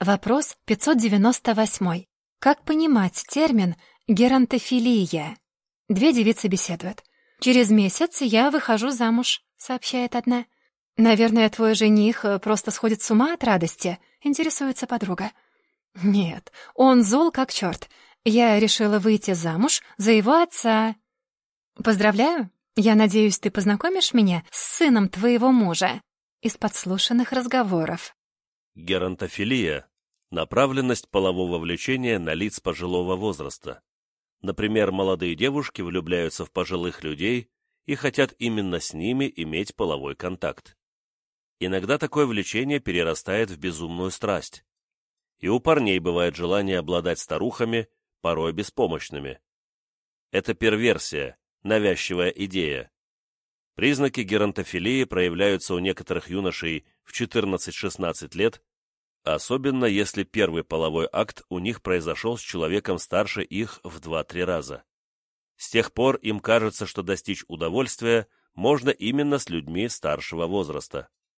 Вопрос 598. Как понимать термин «геронтофилия»? Две девицы беседуют. «Через месяц я выхожу замуж», — сообщает одна. «Наверное, твой жених э, просто сходит с ума от радости», — интересуется подруга. «Нет, он зол как черт. Я решила выйти замуж за его отца». «Поздравляю. Я надеюсь, ты познакомишь меня с сыном твоего мужа». Из подслушанных разговоров. Геронтофилия – направленность полового влечения на лиц пожилого возраста. Например, молодые девушки влюбляются в пожилых людей и хотят именно с ними иметь половой контакт. Иногда такое влечение перерастает в безумную страсть. И у парней бывает желание обладать старухами, порой беспомощными. Это перверсия, навязчивая идея. Признаки геронтофилии проявляются у некоторых юношей в 14-16 лет, особенно если первый половой акт у них произошел с человеком старше их в 2-3 раза. С тех пор им кажется, что достичь удовольствия можно именно с людьми старшего возраста.